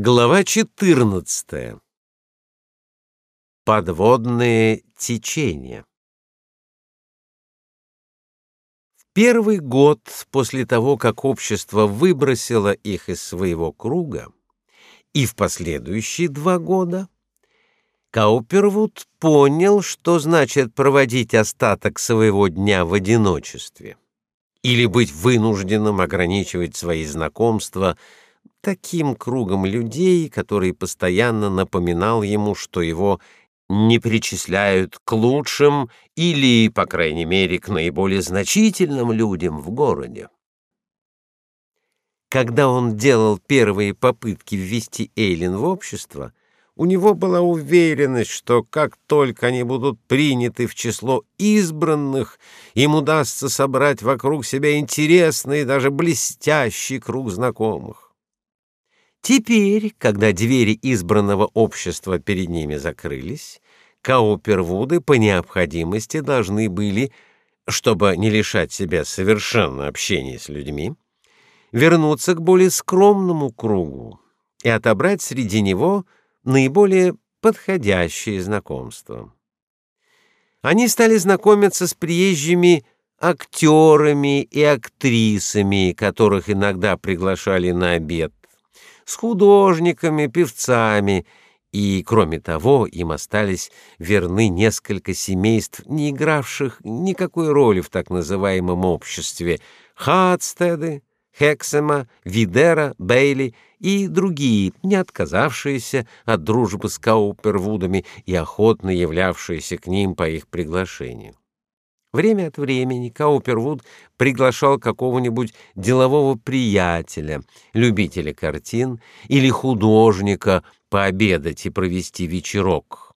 Глава 14. Подводные течения. В первый год после того, как общество выбросило их из своего круга, и в последующие два года, Каупервуд понял, что значит проводить остаток своего дня в одиночестве или быть вынужденным ограничивать свои знакомства таким кругом людей, который постоянно напоминал ему, что его не причисляют к лучшим или, по крайней мере, к наиболее значительным людям в городе. Когда он делал первые попытки ввести Эйлин в общество, у него была уверенность, что как только они будут приняты в число избранных, им удастся собрать вокруг себя интересный и даже блестящий круг знакомых. Теперь, когда двери избранного общества перед ними закрылись, Каупервуды по необходимости должны были, чтобы не лишать себя совершенно общения с людьми, вернуться к более скромному кругу и отобрать среди него – наиболее подходящие знакомства. Они стали знакомиться с приезжими актерами и актрисами, которых иногда приглашали на обед, с художниками, певцами, и, кроме того, им остались верны несколько семейств, не игравших никакой роли в так называемом обществе: Хадстеды, Хексема, Видера, Бейли и другие, не отказавшиеся от дружбы с Каупервудами и охотно являвшиеся к ним по их приглашению. Время от времени Каупервуд приглашал какого-нибудь делового приятеля, любителя картин или художника пообедать и провести вечерок.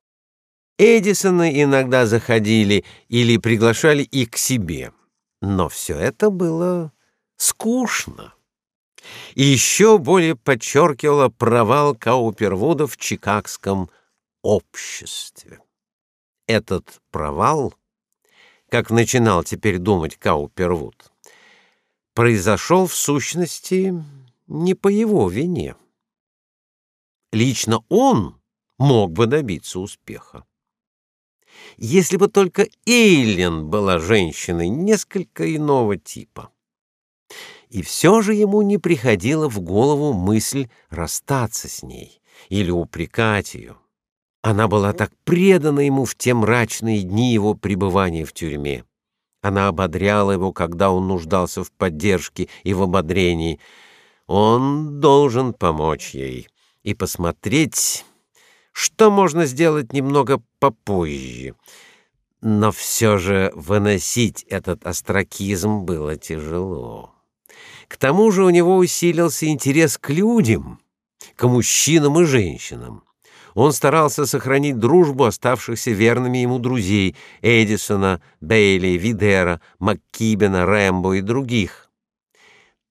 Эдисоны иногда заходили или приглашали их к себе. Но все это было скучно. И еще более подчеркивало провал Каупервуда в чикагском обществе. Этот провал, как начинал теперь думать Каупервуд, произошел в сущности не по его вине. Лично он мог бы добиться успеха. Если бы только Эйлен была женщиной несколько иного типа и все же ему не приходила в голову мысль расстаться с ней или упрекать ее. Она была так предана ему в те мрачные дни его пребывания в тюрьме. Она ободряла его, когда он нуждался в поддержке и в ободрении. Он должен помочь ей и посмотреть, что можно сделать немного попозже. Но все же выносить этот остракизм было тяжело. К тому же у него усилился интерес к людям, к мужчинам и женщинам. Он старался сохранить дружбу оставшихся верными ему друзей Эдисона, Бейли, Видера, Маккибена, Рэмбо и других.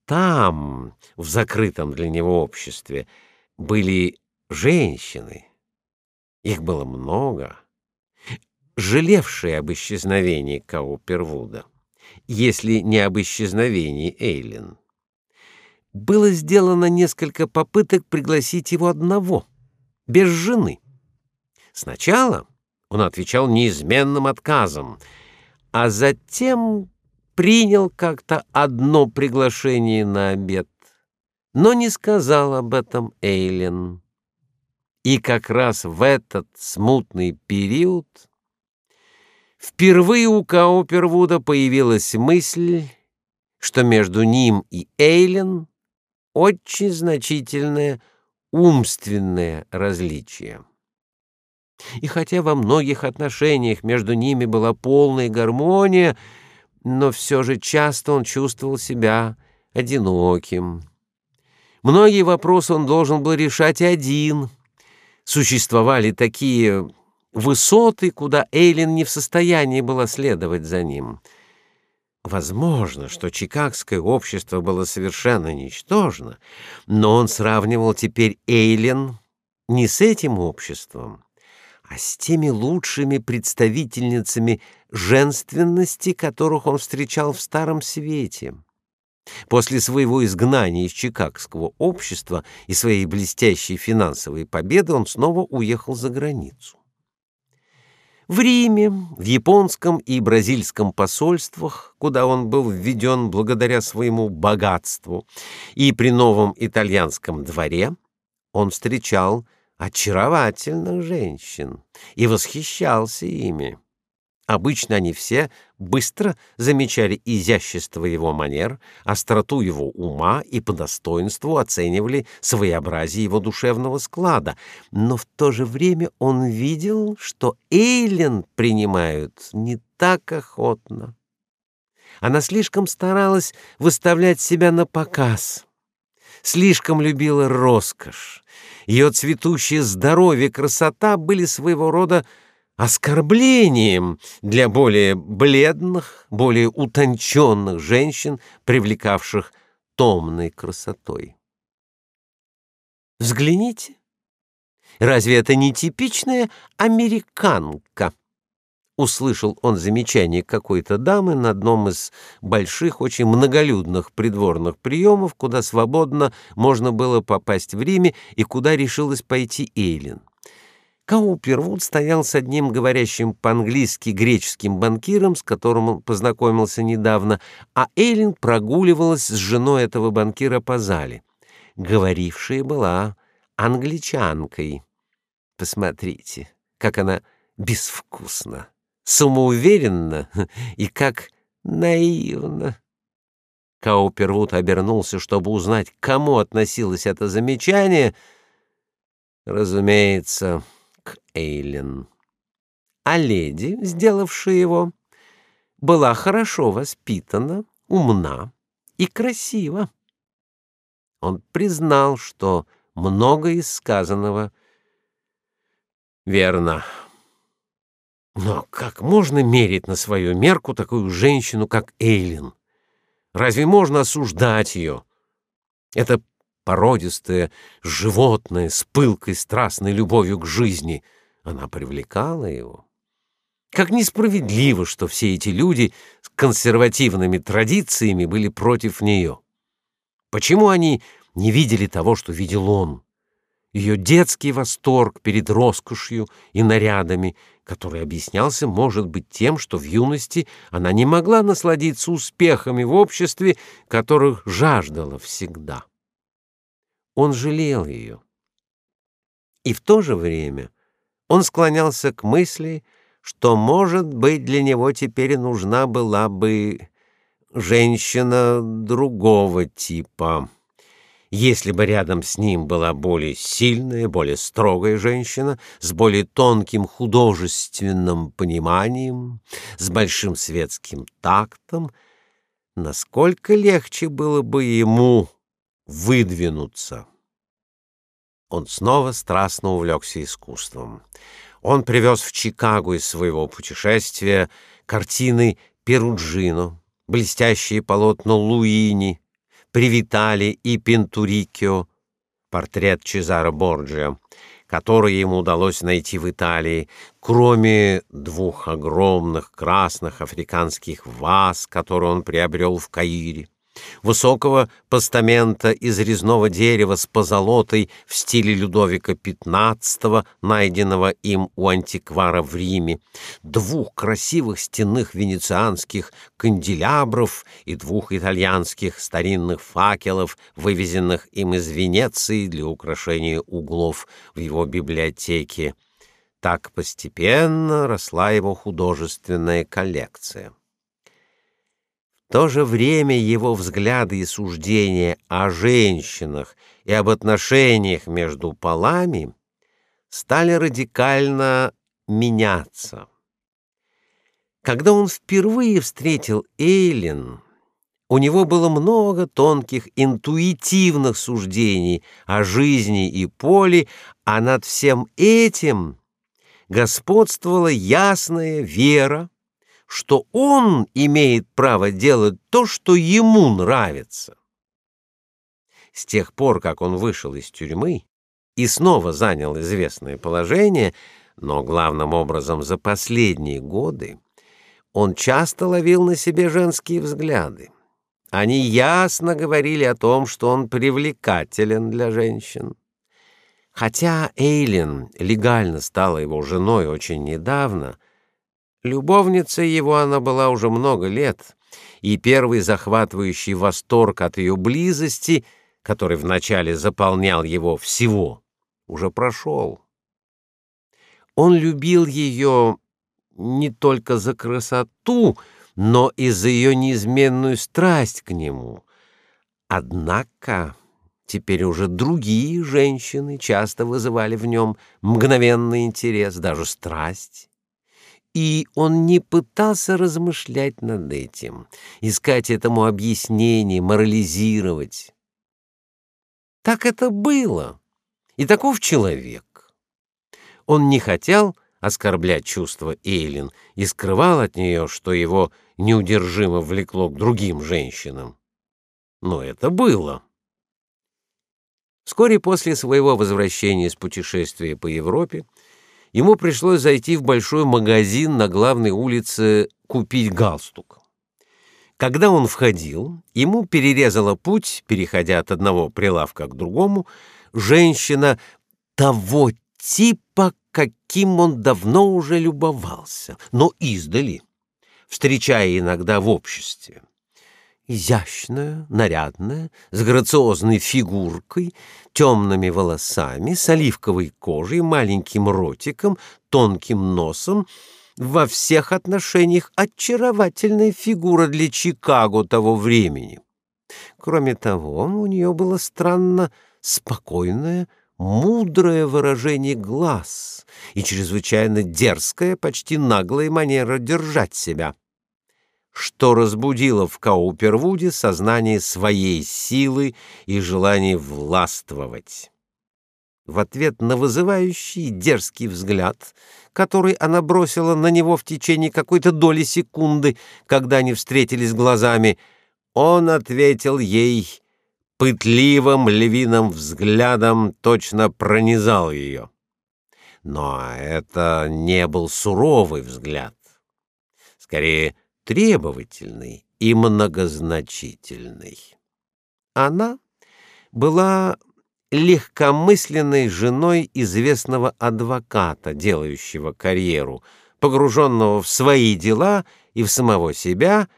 Там, в закрытом для него обществе, были женщины. Их было много, жалевшие об исчезновении Каупервуда, если не об исчезновении Эйлин было сделано несколько попыток пригласить его одного, без жены. Сначала он отвечал неизменным отказом, а затем принял как-то одно приглашение на обед, но не сказал об этом Эйлен. И как раз в этот смутный период впервые у Каупервуда появилась мысль, что между ним и Эйлен очень значительное умственное различие. И хотя во многих отношениях между ними была полная гармония, но все же часто он чувствовал себя одиноким. Многие вопросы он должен был решать один. Существовали такие высоты, куда Эйлин не в состоянии была следовать за ним — Возможно, что чикагское общество было совершенно ничтожно, но он сравнивал теперь Эйлен не с этим обществом, а с теми лучшими представительницами женственности, которых он встречал в Старом Свете. После своего изгнания из Чикагского общества и своей блестящей финансовой победы он снова уехал за границу. В Риме, в японском и бразильском посольствах, куда он был введен благодаря своему богатству, и при новом итальянском дворе, он встречал очаровательных женщин и восхищался ими. Обычно они все быстро замечали изящество его манер, остроту его ума и по достоинству оценивали своеобразие его душевного склада, но в то же время он видел, что Эйлен принимают не так охотно. Она слишком старалась выставлять себя на показ, слишком любила роскошь. Ее цветущее здоровье красота были своего рода оскорблением для более бледных, более утонченных женщин, привлекавших томной красотой. Взгляните. Разве это не типичная американка? Услышал он замечание какой-то дамы на одном из больших, очень многолюдных придворных приемов, куда свободно можно было попасть в Риме и куда решилась пойти Эйлин. Каупервуд стоял с одним говорящим по-английски греческим банкиром, с которым он познакомился недавно, а Эйлин прогуливалась с женой этого банкира по зале. Говорившая была англичанкой. Посмотрите, как она безвкусна, самоуверенна и как наивна. Каупервуд обернулся, чтобы узнать, к кому относилось это замечание. Разумеется, к Эйлен. А леди, сделавшая его, была хорошо воспитана, умна и красива. Он признал, что многое из сказанного верно. Но как можно мерить на свою мерку такую женщину, как Эйлин? Разве можно осуждать ее? Это породистое животное с пылкой страстной любовью к жизни. Она привлекала его. Как несправедливо, что все эти люди с консервативными традициями были против нее. Почему они не видели того, что видел он? Ее детский восторг перед роскошью и нарядами, который объяснялся, может быть, тем, что в юности она не могла насладиться успехами в обществе, которых жаждала всегда. Он жалел ее. И в то же время он склонялся к мысли, что, может быть, для него теперь нужна была бы женщина другого типа. Если бы рядом с ним была более сильная, более строгая женщина, с более тонким художественным пониманием, с большим светским тактом, насколько легче было бы ему выдвинуться. Он снова страстно увлекся искусством. Он привез в Чикаго из своего путешествия картины Перуджино, блестящие полотна Луини, Привитали и Пентурикио, портрет Чезаро Борджиа, который ему удалось найти в Италии, кроме двух огромных красных африканских ваз, которые он приобрел в Каире высокого постамента из резного дерева с позолотой в стиле Людовика XV, найденного им у антиквара в Риме, двух красивых стенных венецианских канделябров и двух итальянских старинных факелов, вывезенных им из Венеции для украшения углов в его библиотеке. Так постепенно росла его художественная коллекция то же время его взгляды и суждения о женщинах и об отношениях между полами стали радикально меняться. Когда он впервые встретил Эйлин, у него было много тонких интуитивных суждений о жизни и поле, а над всем этим господствовала ясная вера что он имеет право делать то, что ему нравится. С тех пор, как он вышел из тюрьмы и снова занял известное положение, но главным образом за последние годы, он часто ловил на себе женские взгляды. Они ясно говорили о том, что он привлекателен для женщин. Хотя Эйлин легально стала его женой очень недавно, любовницей его она была уже много лет, и первый захватывающий восторг от ее близости, который вначале заполнял его всего, уже прошел. Он любил ее не только за красоту, но и за ее неизменную страсть к нему. Однако теперь уже другие женщины часто вызывали в нем мгновенный интерес, даже страсть. И он не пытался размышлять над этим, искать этому объяснение, морализировать. Так это было, и таков человек. Он не хотел оскорблять чувства Эйлин и скрывал от нее, что его неудержимо влекло к другим женщинам. Но это было. Вскоре после своего возвращения с путешествия по Европе ему пришлось зайти в большой магазин на главной улице купить галстук. Когда он входил, ему перерезала путь, переходя от одного прилавка к другому, женщина того типа, каким он давно уже любовался, но издали, встречая иногда в обществе. Изящная, нарядная, с грациозной фигуркой, темными волосами, с оливковой кожей, маленьким ротиком, тонким носом, во всех отношениях очаровательная фигура для Чикаго того времени. Кроме того, у нее было странно спокойное, мудрое выражение глаз и чрезвычайно дерзкая, почти наглая манера держать себя, что разбудило в Каупервуде сознание своей силы и желание властвовать. В ответ на вызывающий дерзкий взгляд, который она бросила на него в течение какой-то доли секунды, когда они встретились глазами, он ответил ей пытливым львиным взглядом точно пронизал ее. Но это не был суровый взгляд, скорее требовательный и многозначительный. Она была легкомысленной женой известного адвоката, делающего карьеру, погруженного в свои дела и в самого себя,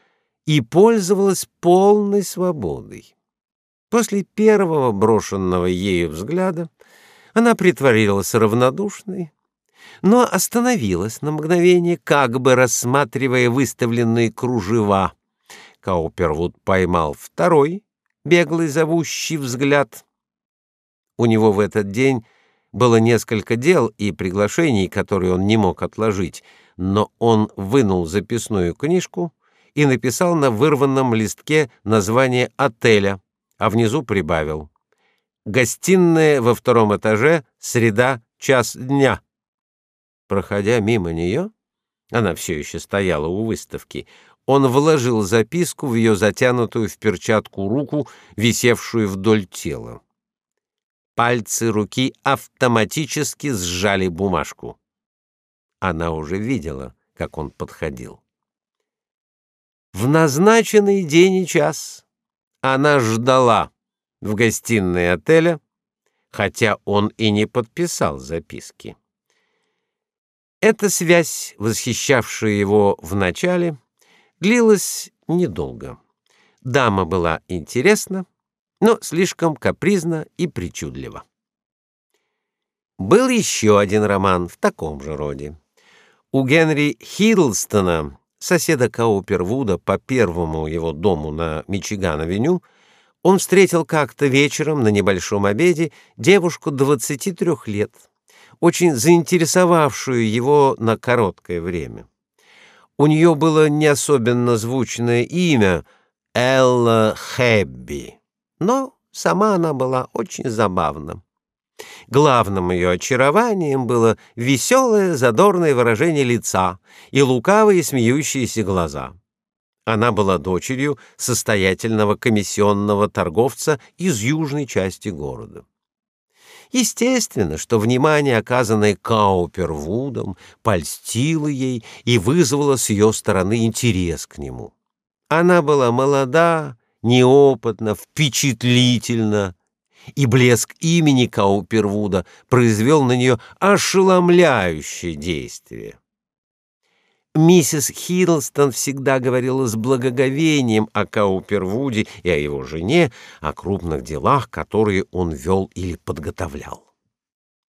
и пользовалась полной свободой. После первого брошенного ею взгляда она притворилась равнодушной, но остановилась на мгновение, как бы рассматривая выставленные кружева. Каупервуд поймал второй, беглый зовущий взгляд. У него в этот день было несколько дел и приглашений, которые он не мог отложить, но он вынул записную книжку и написал на вырванном листке название отеля — а внизу прибавил: "Гостиная во втором этаже, среда, час дня". Проходя мимо нее, она все еще стояла у выставки. Он вложил записку в ее затянутую в перчатку руку, висевшую вдоль тела. Пальцы руки автоматически сжали бумажку. Она уже видела, как он подходил. В назначенный день и час она ждала в гостиной отеля, хотя он и не подписал записки. Эта связь, восхищавшая его в начале, длилась недолго. Дама была интересна, но слишком капризна и причудлива. Был еще один роман в таком же роде. У Генри Хиддлстона соседа Каупервуда по первому его дому на Мичиган-авеню, он встретил как-то вечером на небольшом обеде девушку 23 лет, очень заинтересовавшую его на короткое время. У нее было не особенно звучное имя Элла Хэбби, но сама она была очень забавна. Главным ее очарованием было веселое, задорное выражение лица и лукавые смеющиеся глаза. Она была дочерью состоятельного комиссионного торговца из южной части города. Естественно, что внимание, оказанное Каупервудом, польстило ей и вызвало с ее стороны интерес к нему. Она была молода неопытно, впечатлительно, и блеск имени Каупервуда произвел на нее ошеломляющее действие. Миссис Хиддлстон всегда говорила с благоговением о Каупервуде и о его жене, о крупных делах, которые он вел или подготовлял.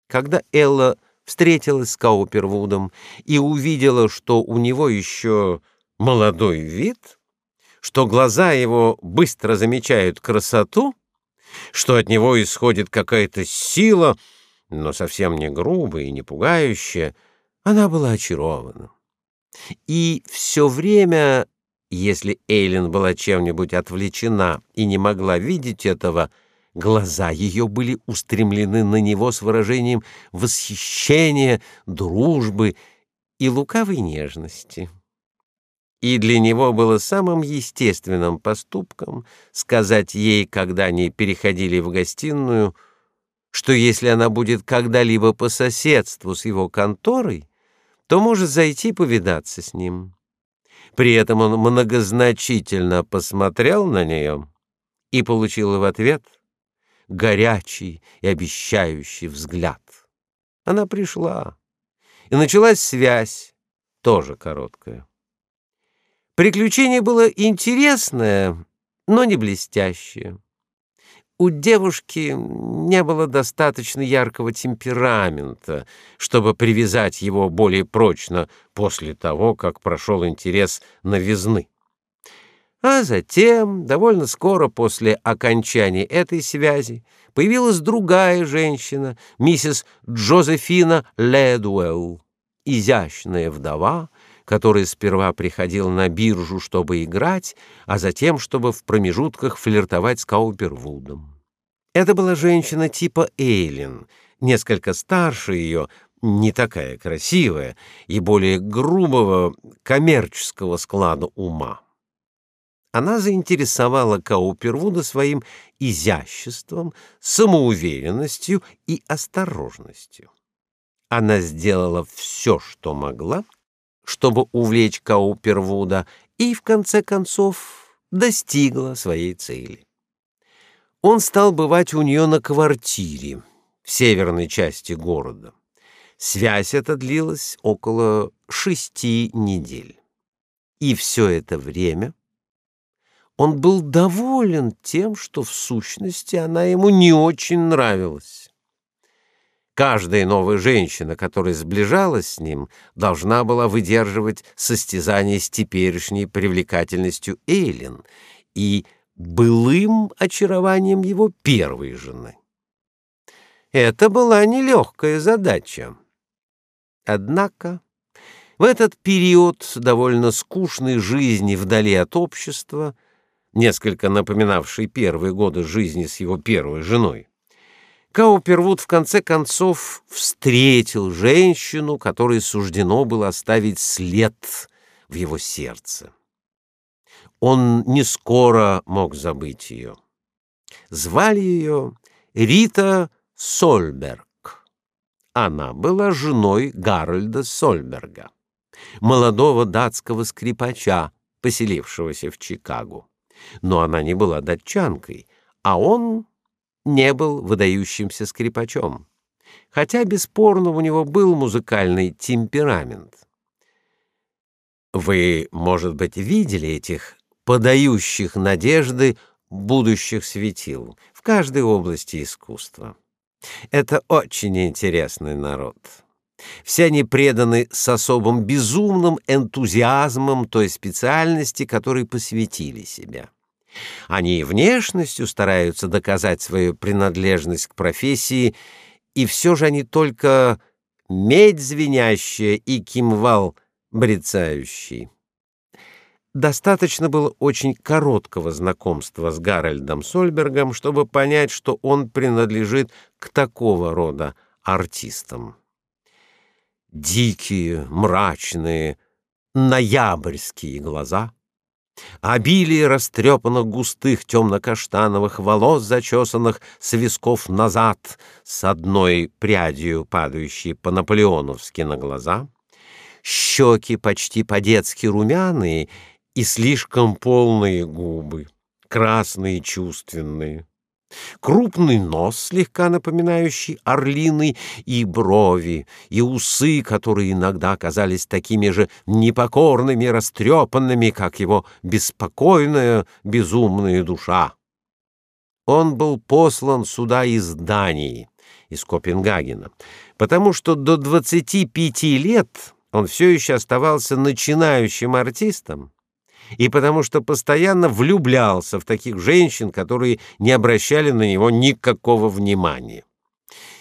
Когда Элла встретилась с Каупервудом и увидела, что у него еще молодой вид, что глаза его быстро замечают красоту, что от него исходит какая-то сила, но совсем не грубая и не пугающая, она была очарована. И все время, если Эйлин была чем-нибудь отвлечена и не могла видеть этого, глаза ее были устремлены на него с выражением восхищения, дружбы и лукавой нежности. И для него было самым естественным поступком сказать ей, когда они переходили в гостиную, что если она будет когда-либо по соседству с его конторой, то может зайти повидаться с ним. При этом он многозначительно посмотрел на нее и получил в ответ горячий и обещающий взгляд. Она пришла, и началась связь, тоже короткая. Приключение было интересное, но не блестящее у девушки не было достаточно яркого темперамента, чтобы привязать его более прочно после того, как прошел интерес новизны. А затем, довольно скоро после окончания этой связи, появилась другая женщина, миссис Джозефина Ледуэлл, изящная вдова, который сперва приходил на биржу, чтобы играть, а затем, чтобы в промежутках флиртовать с Каупервудом. Это была женщина типа Эйлин, несколько старше ее, не такая красивая и более грубого коммерческого склада ума. Она заинтересовала Каупервуда своим изяществом, самоуверенностью и осторожностью. Она сделала все, что могла, чтобы увлечь Каупервуда, и в конце концов достигла своей цели. Он стал бывать у нее на квартире в северной части города. Связь эта длилась около шести недель. И все это время он был доволен тем, что в сущности она ему не очень нравилась. Каждая новая женщина, которая сближалась с ним, должна была выдерживать состязание с теперешней привлекательностью Эйлин и былым очарованием его первой жены. Это была нелегкая задача. Однако в этот период довольно скучной жизни вдали от общества, несколько напоминавшей первые годы жизни с его первой женой, Каупервуд в конце концов встретил женщину, которой суждено было оставить след в его сердце. Он не скоро мог забыть ее. Звали ее Рита Сольберг. Она была женой Гарольда Сольберга, молодого датского скрипача, поселившегося в Чикаго. Но она не была датчанкой, а он не был выдающимся скрипачом, хотя бесспорно у него был музыкальный темперамент. Вы, может быть, видели этих подающих надежды будущих светил в каждой области искусства. Это очень интересный народ. Все они преданы с особым безумным энтузиазмом той специальности, которой посвятили себя. Они внешностью стараются доказать свою принадлежность к профессии, и все же они только медь звенящая и кимвал брецающий. Достаточно было очень короткого знакомства с Гарольдом Сольбергом, чтобы понять, что он принадлежит к такого рода артистам. Дикие, мрачные, ноябрьские глаза — Обилие растрепанных густых темно-каштановых волос, зачесанных с висков назад, с одной прядью, падающей по-наполеоновски на глаза, щеки почти по-детски румяные и слишком полные губы, красные чувственные. Крупный нос, слегка напоминающий орлиный, и брови, и усы, которые иногда казались такими же непокорными, растрепанными, как его беспокойная, безумная душа. Он был послан сюда из Дании, из Копенгагена, потому что до 25 лет он все еще оставался начинающим артистом и потому что постоянно влюблялся в таких женщин, которые не обращали на него никакого внимания.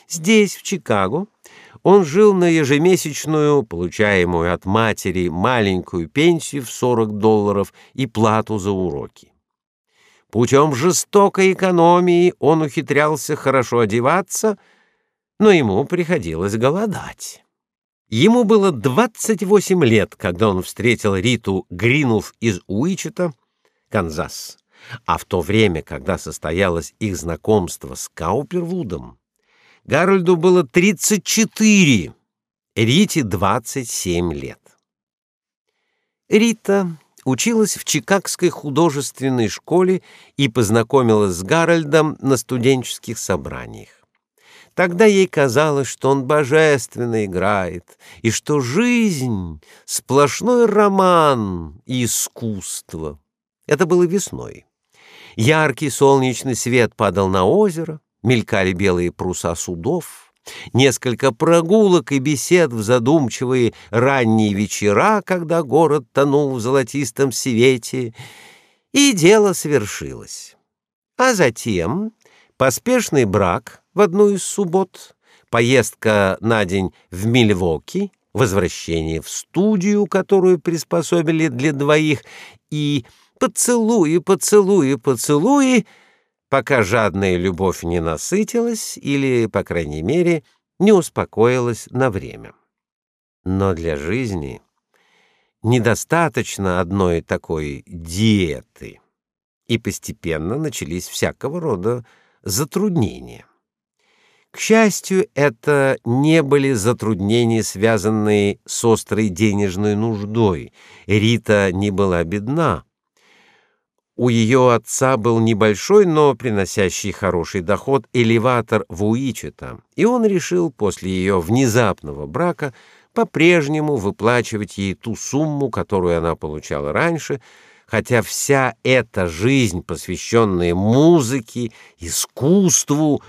Здесь, в Чикаго, он жил на ежемесячную, получаемую от матери, маленькую пенсию в 40 долларов и плату за уроки. Путем жестокой экономии он ухитрялся хорошо одеваться, но ему приходилось голодать. Ему было 28 лет, когда он встретил Риту Гринув из Уичета, Канзас. А в то время, когда состоялось их знакомство с Каупервудом, Гарольду было 34, Рите 27 лет. Рита училась в Чикагской художественной школе и познакомилась с Гарольдом на студенческих собраниях. Тогда ей казалось, что он божественно играет, и что жизнь — сплошной роман и искусство. Это было весной. Яркий солнечный свет падал на озеро, мелькали белые паруса судов, несколько прогулок и бесед в задумчивые ранние вечера, когда город тонул в золотистом свете, и дело свершилось. А затем поспешный брак — в одну из суббот, поездка на день в Мильвоки, возвращение в студию, которую приспособили для двоих, и поцелуи, поцелуи, поцелуи, пока жадная любовь не насытилась или, по крайней мере, не успокоилась на время. Но для жизни недостаточно одной такой диеты, и постепенно начались всякого рода затруднения. К счастью, это не были затруднения, связанные с острой денежной нуждой. Рита не была бедна. У ее отца был небольшой, но приносящий хороший доход элеватор в Уичета, и он решил после ее внезапного брака по-прежнему выплачивать ей ту сумму, которую она получала раньше, хотя вся эта жизнь, посвященная музыке, искусству,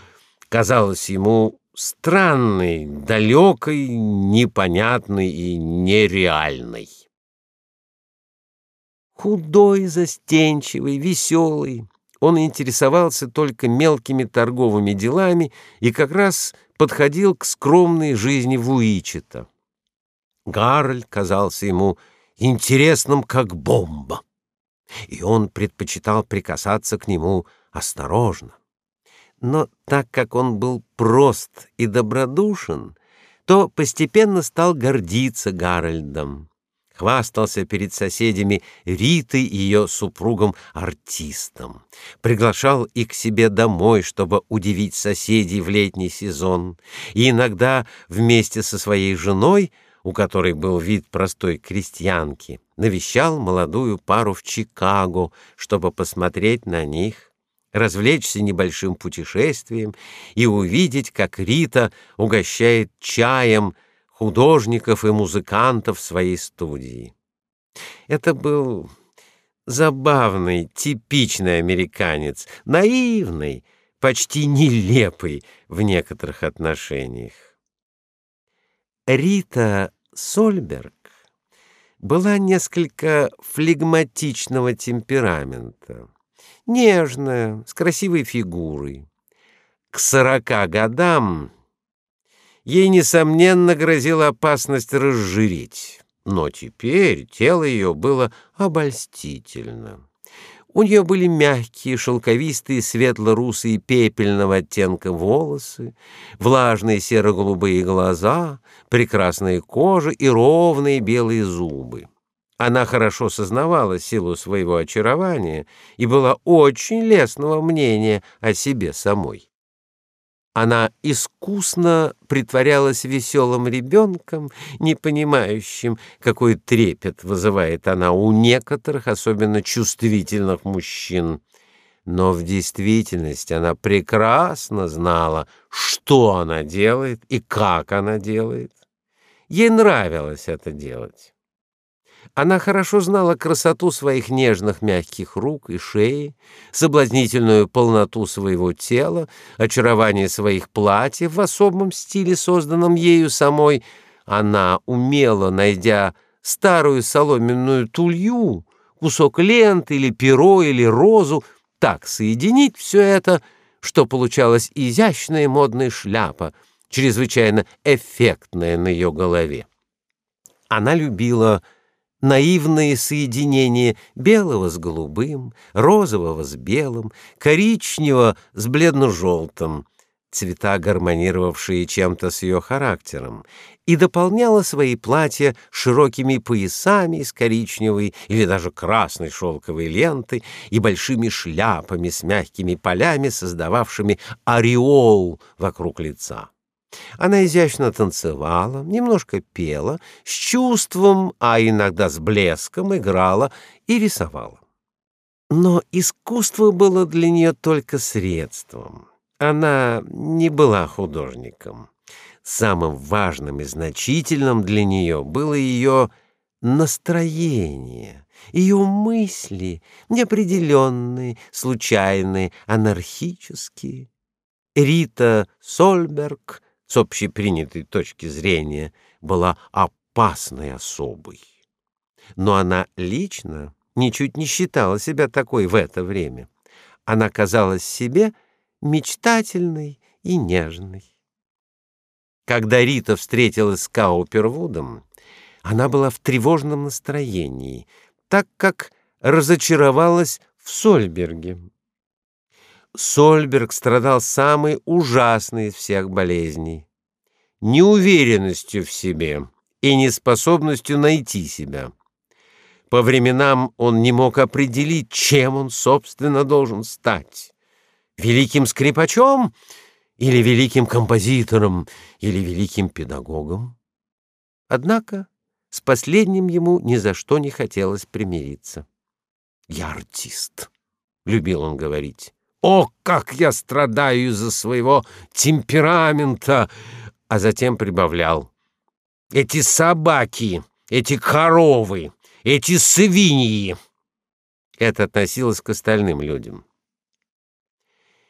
казалась ему странной, далекой, непонятной и нереальной. Худой, застенчивый, веселый, он интересовался только мелкими торговыми делами и как раз подходил к скромной жизни Вуичета. Гарль казался ему интересным как бомба, и он предпочитал прикасаться к нему осторожно. Но так как он был прост и добродушен, то постепенно стал гордиться Гарольдом. Хвастался перед соседями Ритой и ее супругом-артистом. Приглашал их к себе домой, чтобы удивить соседей в летний сезон. И иногда вместе со своей женой, у которой был вид простой крестьянки, навещал молодую пару в Чикаго, чтобы посмотреть на них развлечься небольшим путешествием и увидеть, как Рита угощает чаем художников и музыкантов своей студии. Это был забавный, типичный американец, наивный, почти нелепый в некоторых отношениях. Рита Сольберг была несколько флегматичного темперамента нежная, с красивой фигурой. К сорока годам ей, несомненно, грозила опасность разжиреть, но теперь тело ее было обольстительно. У нее были мягкие, шелковистые, светло-русые пепельного оттенка волосы, влажные серо-голубые глаза, прекрасная кожа и ровные белые зубы. Она хорошо сознавала силу своего очарования и была очень лестного мнения о себе самой. Она искусно притворялась веселым ребенком, не понимающим, какой трепет вызывает она у некоторых, особенно чувствительных мужчин, Но в действительности она прекрасно знала, что она делает и как она делает. Ей нравилось это делать. Она хорошо знала красоту своих нежных мягких рук и шеи, соблазнительную полноту своего тела, очарование своих платьев в особом стиле, созданном ею самой. Она умела, найдя старую соломенную тулью, кусок ленты или перо или розу, так соединить все это, что получалась изящная модная шляпа, чрезвычайно эффектная на ее голове. Она любила наивные соединения белого с голубым, розового с белым, коричневого с бледно-желтым, цвета, гармонировавшие чем-то с ее характером, и дополняла свои платья широкими поясами из коричневой или даже красной шелковой ленты и большими шляпами с мягкими полями, создававшими ореол вокруг лица. Она изящно танцевала, немножко пела, с чувством, а иногда с блеском играла и рисовала. Но искусство было для нее только средством. Она не была художником. Самым важным и значительным для нее было ее настроение, ее мысли, неопределенные, случайные, анархические. Рита Сольберг с общепринятой точки зрения была опасной особой. Но она лично ничуть не считала себя такой в это время. Она казалась себе мечтательной и нежной. Когда Рита встретилась с Каупервудом, она была в тревожном настроении, так как разочаровалась в Сольберге. Сольберг страдал самой ужасной из всех болезней — неуверенностью в себе и неспособностью найти себя. По временам он не мог определить, чем он, собственно, должен стать — великим скрипачом или великим композитором или великим педагогом. Однако с последним ему ни за что не хотелось примириться. «Я артист», — любил он говорить. О, как я страдаю из-за своего темперамента! А затем прибавлял. Эти собаки, эти коровы, эти свиньи. Это относилось к остальным людям.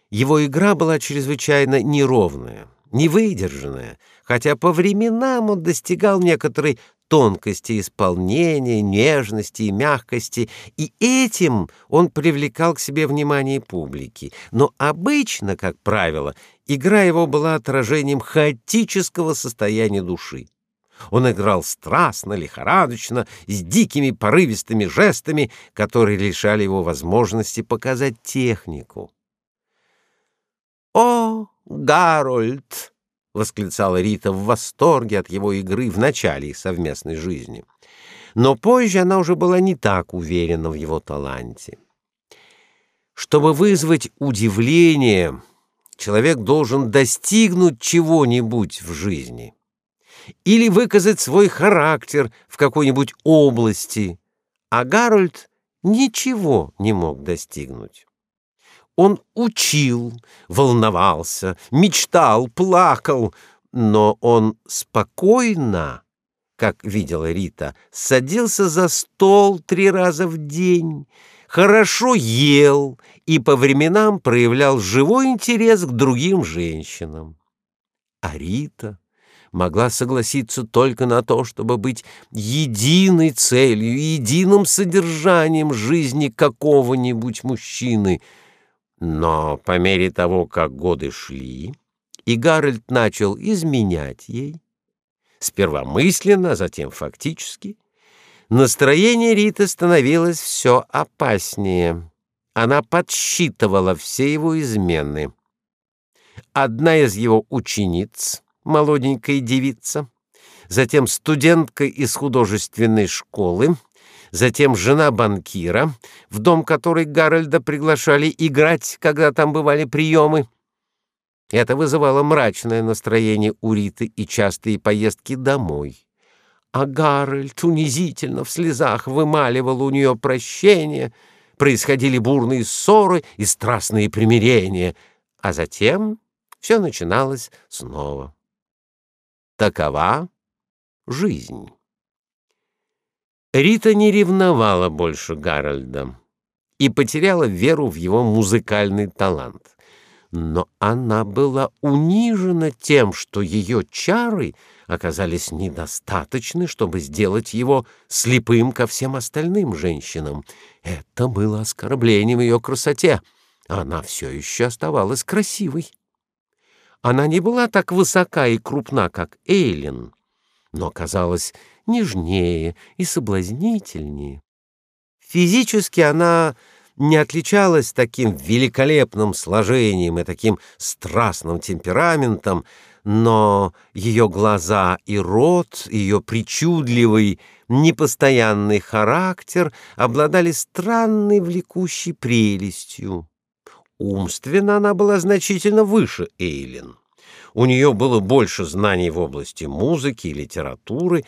Его игра была чрезвычайно неровная, невыдержанная, хотя по временам он достигал некоторой тонкости исполнения, нежности и мягкости, и этим он привлекал к себе внимание публики. Но обычно, как правило, игра его была отражением хаотического состояния души. Он играл страстно, лихорадочно, с дикими порывистыми жестами, которые лишали его возможности показать технику. «О, Гарольд!» Восклицала Рита в восторге от его игры в начале их совместной жизни. Но позже она уже была не так уверена в его таланте. Чтобы вызвать удивление, человек должен достигнуть чего-нибудь в жизни или выказать свой характер в какой-нибудь области, а Гарольд ничего не мог достигнуть. Он учил, волновался, мечтал, плакал, но он спокойно, как видела Рита, садился за стол три раза в день, хорошо ел и по временам проявлял живой интерес к другим женщинам. А Рита могла согласиться только на то, чтобы быть единой целью, единым содержанием жизни какого-нибудь мужчины — но по мере того, как годы шли, и Гарольд начал изменять ей, сперва мысленно, затем фактически, настроение Риты становилось все опаснее. Она подсчитывала все его измены. Одна из его учениц, молоденькая девица, затем студентка из художественной школы, затем жена банкира, в дом которой Гарольда приглашали играть, когда там бывали приемы. Это вызывало мрачное настроение у Риты и частые поездки домой. А Гарольд унизительно в слезах вымаливал у нее прощение, происходили бурные ссоры и страстные примирения, а затем все начиналось снова. Такова жизнь. Рита не ревновала больше Гарольда и потеряла веру в его музыкальный талант. Но она была унижена тем, что ее чары оказались недостаточны, чтобы сделать его слепым ко всем остальным женщинам. Это было оскорблением ее красоте. Она все еще оставалась красивой. Она не была так высока и крупна, как Эйлин, но казалась нежнее и соблазнительнее. Физически она не отличалась таким великолепным сложением и таким страстным темпераментом, но ее глаза и рот, ее причудливый, непостоянный характер обладали странной влекущей прелестью. Умственно она была значительно выше Эйлин. У нее было больше знаний в области музыки и литературы,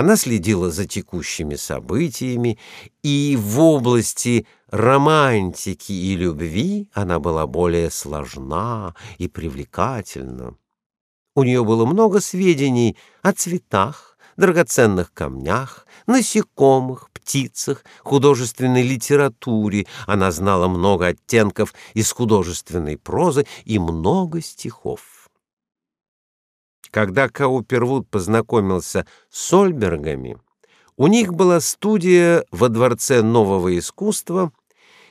она следила за текущими событиями, и в области романтики и любви она была более сложна и привлекательна. У нее было много сведений о цветах, драгоценных камнях, насекомых, птицах, художественной литературе. Она знала много оттенков из художественной прозы и много стихов. Когда Каупервуд познакомился с Сольбергами, у них была студия во дворце нового искусства,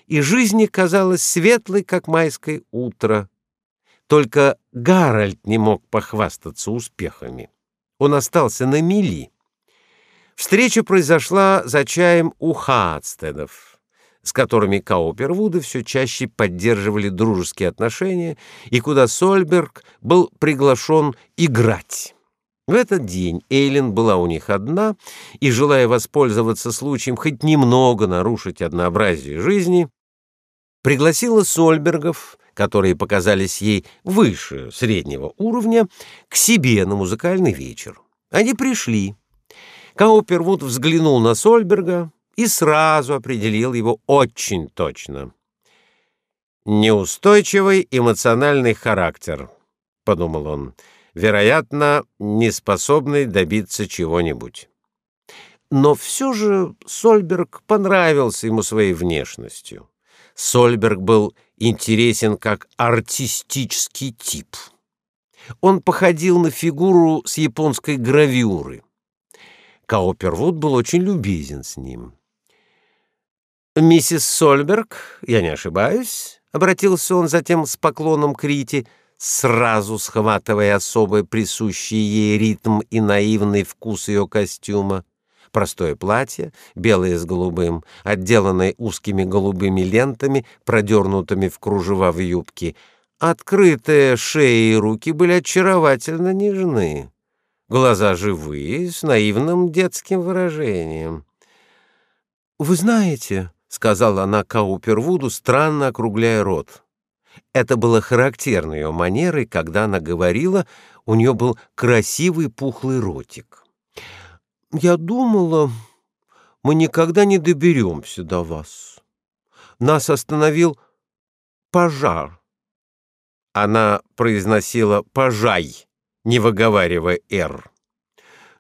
и жизнь казалась светлой, как майское утро. Только Гарольд не мог похвастаться успехами. Он остался на мели. Встреча произошла за чаем у Хадстедов с которыми Каупервуды все чаще поддерживали дружеские отношения и куда Сольберг был приглашен играть. В этот день Эйлин была у них одна, и, желая воспользоваться случаем хоть немного нарушить однообразие жизни, пригласила Сольбергов, которые показались ей выше среднего уровня, к себе на музыкальный вечер. Они пришли. Каупервуд взглянул на Сольберга, и сразу определил его очень точно. «Неустойчивый эмоциональный характер», — подумал он, — «вероятно, неспособный добиться чего-нибудь». Но все же Сольберг понравился ему своей внешностью. Сольберг был интересен как артистический тип. Он походил на фигуру с японской гравюры. Каупервуд был очень любезен с ним. «Миссис Сольберг, я не ошибаюсь?» — обратился он затем с поклоном к Рите, сразу схватывая особый присущий ей ритм и наивный вкус ее костюма. Простое платье, белое с голубым, отделанное узкими голубыми лентами, продернутыми в кружева в юбке. Открытые шеи и руки были очаровательно нежны. Глаза живые, с наивным детским выражением. «Вы знаете...» — сказала она Каупервуду, странно округляя рот. Это было характерной ее манерой, когда она говорила, у нее был красивый пухлый ротик. «Я думала, мы никогда не доберемся до вас. Нас остановил пожар». Она произносила «пожай», не выговаривая «р»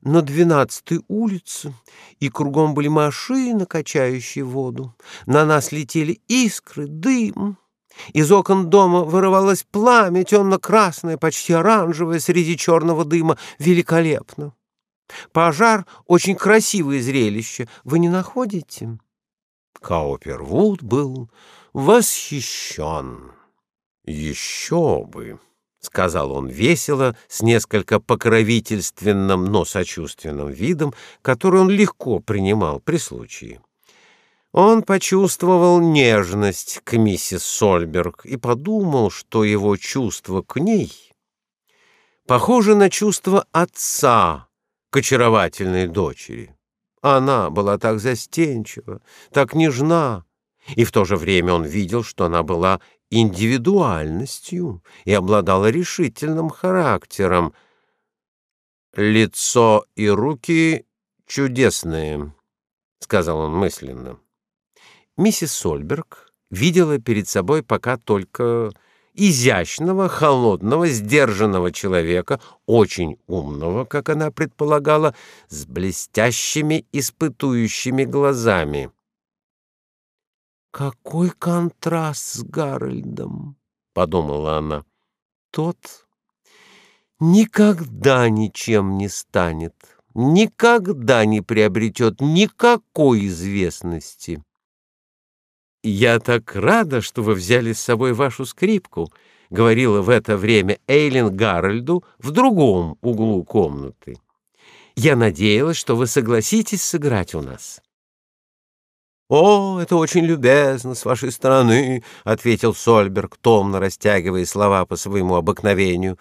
на двенадцатой улице, и кругом были машины, качающие воду. На нас летели искры, дым. Из окон дома вырывалось пламя, темно-красное, почти оранжевое, среди черного дыма. Великолепно. Пожар — очень красивое зрелище. Вы не находите? Каупервуд был восхищен. Еще бы! — сказал он весело, с несколько покровительственным, но сочувственным видом, который он легко принимал при случае. Он почувствовал нежность к миссис Сольберг и подумал, что его чувство к ней похоже на чувство отца к очаровательной дочери. Она была так застенчива, так нежна, и в то же время он видел, что она была индивидуальностью и обладала решительным характером. «Лицо и руки чудесные», — сказал он мысленно. Миссис Сольберг видела перед собой пока только изящного, холодного, сдержанного человека, очень умного, как она предполагала, с блестящими испытующими глазами. «Какой контраст с Гарольдом!» — подумала она. «Тот никогда ничем не станет, никогда не приобретет никакой известности». «Я так рада, что вы взяли с собой вашу скрипку», — говорила в это время Эйлин Гарольду в другом углу комнаты. «Я надеялась, что вы согласитесь сыграть у нас». «О, это очень любезно с вашей стороны», — ответил Сольберг, томно растягивая слова по своему обыкновению.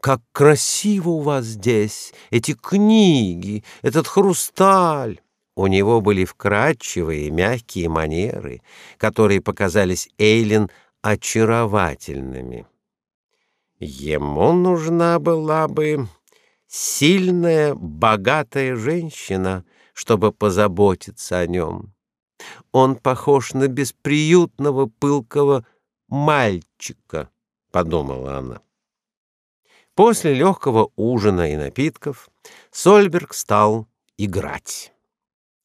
«Как красиво у вас здесь! Эти книги, этот хрусталь!» У него были вкрадчивые, мягкие манеры, которые показались Эйлин очаровательными. Ему нужна была бы сильная, богатая женщина, чтобы позаботиться о нем. Он похож на бесприютного, пылкого мальчика, подумала она. После легкого ужина и напитков Сольберг стал играть.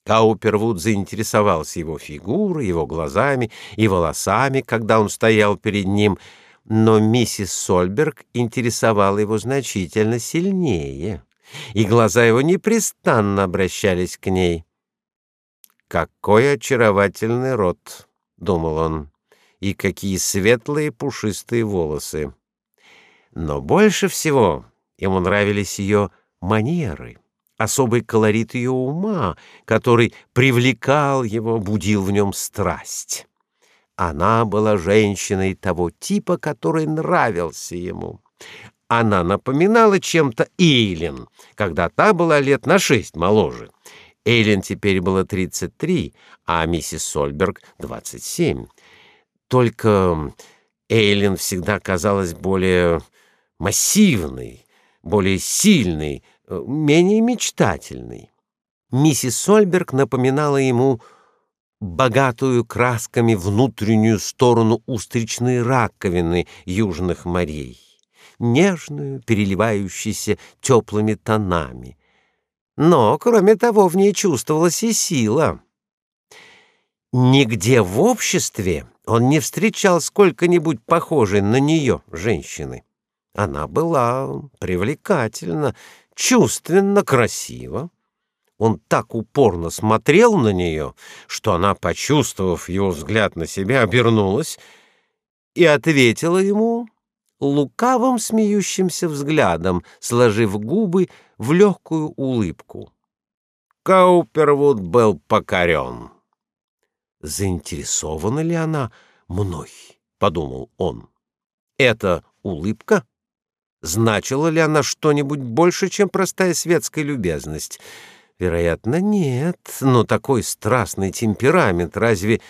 Каупервуд заинтересовался его фигурой, его глазами и волосами, когда он стоял перед ним, но миссис Сольберг интересовала его значительно сильнее, и глаза его непрестанно обращались к ней. «Какой очаровательный рот!» — думал он. «И какие светлые пушистые волосы!» Но больше всего ему нравились ее манеры особый колорит ее ума, который привлекал его, будил в нем страсть. Она была женщиной того типа, который нравился ему. Она напоминала чем-то Эйлин, когда та была лет на шесть моложе. Эйлин теперь было 33, а миссис Сольберг — 27. Только Эйлин всегда казалась более массивной, более сильной, менее мечтательный. Миссис Сольберг напоминала ему богатую красками внутреннюю сторону устричной раковины южных морей, нежную, переливающуюся теплыми тонами. Но, кроме того, в ней чувствовалась и сила. Нигде в обществе он не встречал сколько-нибудь похожей на нее женщины. Она была привлекательна, чувственно, красиво. Он так упорно смотрел на нее, что она, почувствовав его взгляд на себя, обернулась и ответила ему лукавым смеющимся взглядом, сложив губы в легкую улыбку. Каупервуд был покорен. «Заинтересована ли она мной?» — подумал он. «Это улыбка?» Значила ли она что-нибудь больше, чем простая светская любезность? Вероятно, нет, но такой страстный темперамент разве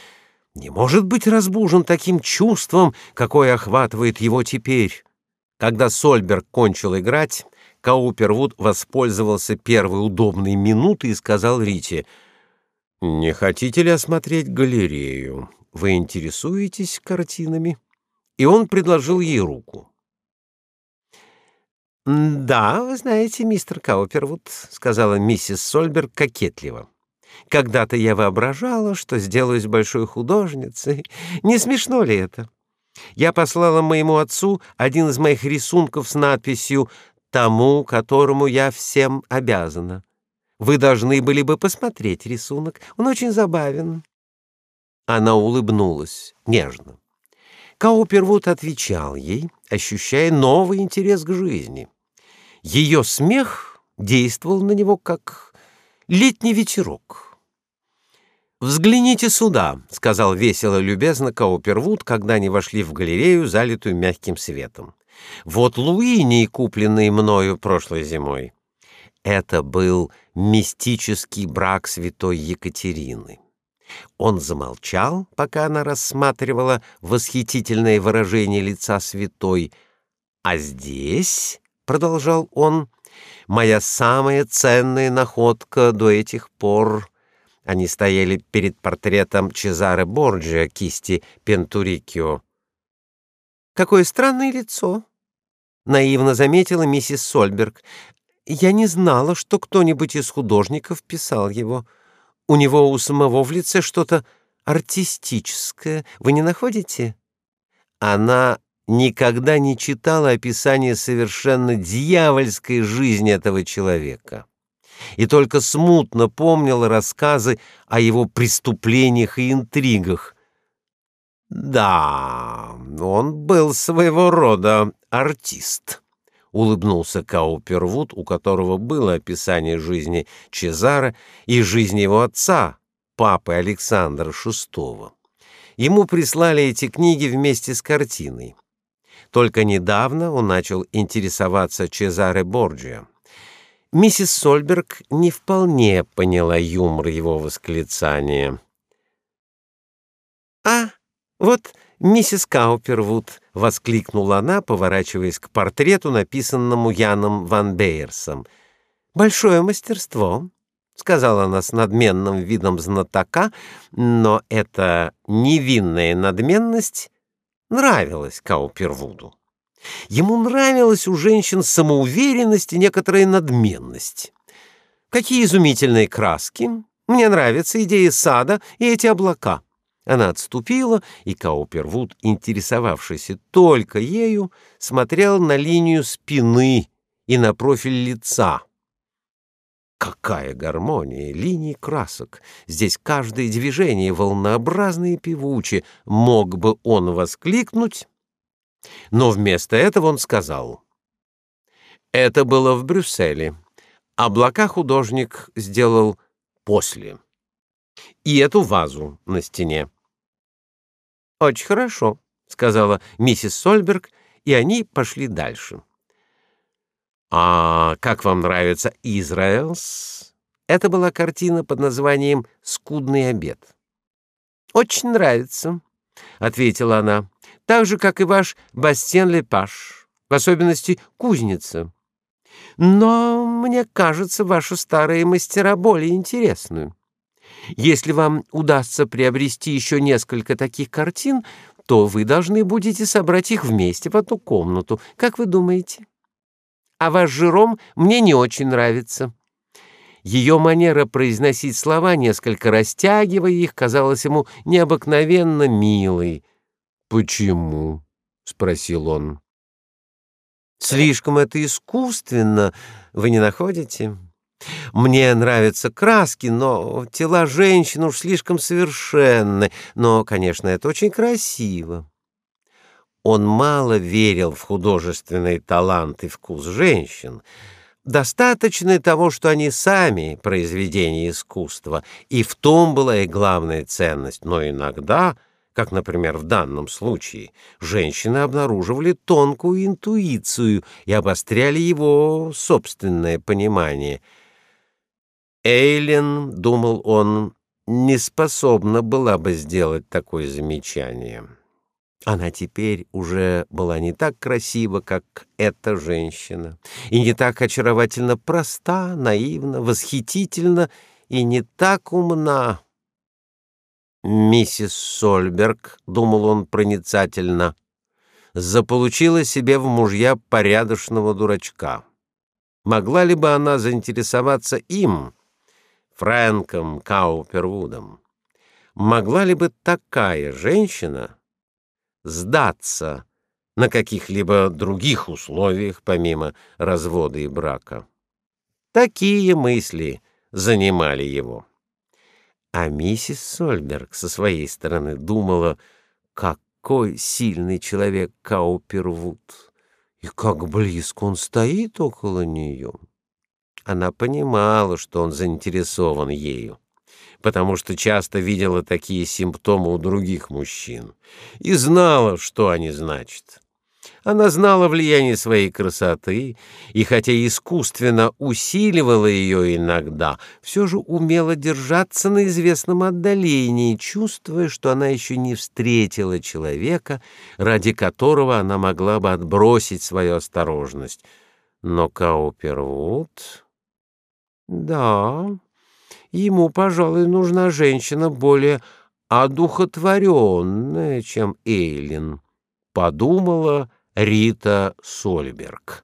не может быть разбужен таким чувством, какое охватывает его теперь? Когда Сольберг кончил играть, Каупервуд воспользовался первой удобной минутой и сказал Рите, «Не хотите ли осмотреть галерею? Вы интересуетесь картинами?» И он предложил ей руку. «Да, вы знаете, мистер Каупервуд», — сказала миссис Сольберг кокетливо. «Когда-то я воображала, что сделаюсь большой художницей. Не смешно ли это? Я послала моему отцу один из моих рисунков с надписью «Тому, которому я всем обязана». Вы должны были бы посмотреть рисунок. Он очень забавен». Она улыбнулась нежно. Каупервуд отвечал ей, ощущая новый интерес к жизни. Ее смех действовал на него как летний ветерок. «Взгляните сюда», — сказал весело любезно Каупервуд, когда они вошли в галерею, залитую мягким светом. «Вот Луини, купленный мною прошлой зимой». Это был мистический брак святой Екатерины. Он замолчал, пока она рассматривала восхитительное выражение лица святой, а здесь продолжал он, моя самая ценная находка до этих пор Они стояли перед портретом Чезаре Борджиа кисти Пентурикио. «Какое странное лицо!» — наивно заметила миссис Сольберг. «Я не знала, что кто-нибудь из художников писал его. У него у самого в лице что-то артистическое. Вы не находите?» Она никогда не читала описания совершенно дьявольской жизни этого человека и только смутно помнила рассказы о его преступлениях и интригах. Да, он был своего рода артист, улыбнулся Каупервуд, у которого было описание жизни Чезара и жизни его отца, папы Александра VI. Ему прислали эти книги вместе с картиной. Только недавно он начал интересоваться Чезаре Борджиа. Миссис Сольберг не вполне поняла юмор его восклицания. «А, вот миссис Каупервуд!» — воскликнула она, поворачиваясь к портрету, написанному Яном Ван Бейерсом. «Большое мастерство!» — сказала она с надменным видом знатока, но эта невинная надменность нравилась Каупервуду. Ему нравилась у женщин самоуверенность и некоторая надменность. Какие изумительные краски! Мне нравится идея сада и эти облака. Она отступила, и Каупервуд, интересовавшийся только ею, смотрел на линию спины и на профиль лица. Какая гармония линий красок! Здесь каждое движение волнообразно и певуче, мог бы он воскликнуть, но вместо этого он сказал: "Это было в Брюсселе. Облака художник сделал после. И эту вазу на стене". "Очень хорошо", сказала миссис Сольберг, и они пошли дальше. А как вам нравится Израилс? Это была картина под названием Скудный обед. Очень нравится, ответила она так же, как и ваш Бастен Лепаш, в особенности кузница. Но мне кажется, ваши старые мастера более интересны. Если вам удастся приобрести еще несколько таких картин, то вы должны будете собрать их вместе в одну комнату. Как вы думаете? А ваш Жером мне не очень нравится. Ее манера произносить слова, несколько растягивая их, казалась ему необыкновенно милой. Почему? спросил он. Слишком это искусственно, вы не находите? Мне нравятся краски, но тела женщин уж слишком совершенны, но, конечно, это очень красиво. Он мало верил в художественный талант и вкус женщин. Достаточно того, что они сами произведения искусства, и в том была и главная ценность, но иногда как, например, в данном случае, женщины обнаруживали тонкую интуицию и обостряли его собственное понимание. Эйлен, думал он, не способна была бы сделать такое замечание. Она теперь уже была не так красива, как эта женщина, и не так очаровательно проста, наивна, восхитительна и не так умна. Миссис Сольберг, думал он проницательно, заполучила себе в мужья порядочного дурачка. Могла ли бы она заинтересоваться им, Фрэнком Каупервудом? Могла ли бы такая женщина сдаться на каких-либо других условиях помимо развода и брака? Такие мысли занимали его. А миссис Сольберг со своей стороны думала, какой сильный человек Каупервуд, и как близко он стоит около нее. Она понимала, что он заинтересован ею, потому что часто видела такие симптомы у других мужчин и знала, что они значат. Она знала влияние своей красоты, и хотя искусственно усиливала ее иногда, все же умела держаться на известном отдалении, чувствуя, что она еще не встретила человека, ради которого она могла бы отбросить свою осторожность. Но Каупервуд... Да, ему, пожалуй, нужна женщина более одухотворенная, чем Эйлин, подумала Рита Сольберг.